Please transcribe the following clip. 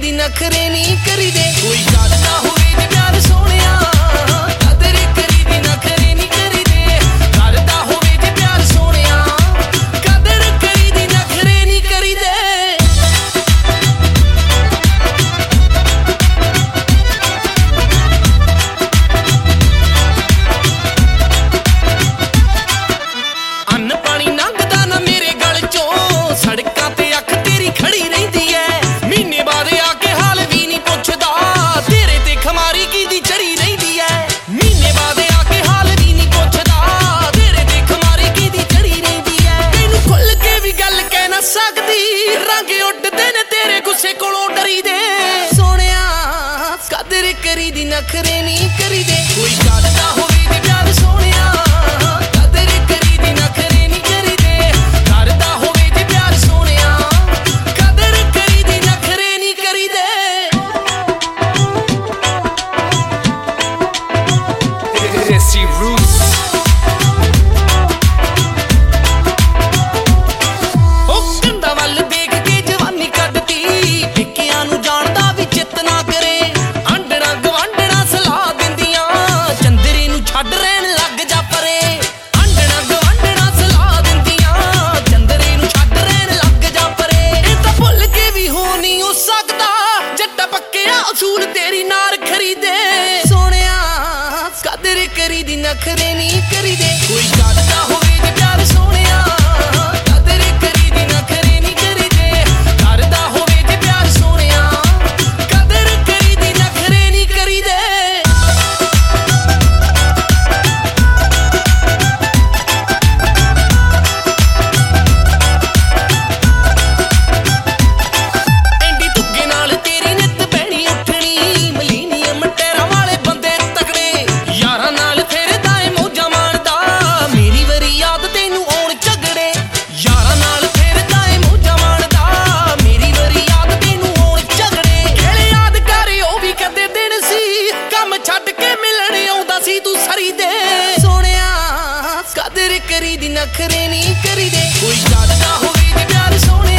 ਦੀ ਨਖਰੇ ਨਹੀਂ ਕਰੀਦੇ ਕੋਈ ਗੱਲ ਨਾ ਹੋਵੇ नखरे नी करी दे। कोई जाता हो ਅਸੂਲ ਤੇਰੀ ਨਾਰ ਖਰੀਦੇ। ਸੋਹਣਿਆ, ਕਦਰ ਕਰੀ ਦੀ ਨਖਰੇ ਨਹੀਂ ਕਰੀਦੇ। ਕੋਈ ਗੱਲ ਨਾ ਹੋਵੇ ਜੇ ਪਿਆਰ ਸੋਹਣਿਆ। ਕਰੀ ਦੀ ਨਖਰੇ ਨਹੀਂ ਕਰੀਦੇ। ਕੋਈ ਗੱਲ ਨਾ ਹੋਵੇ ਤੇ ਪਿਆਰ ਸੋਹਣੇ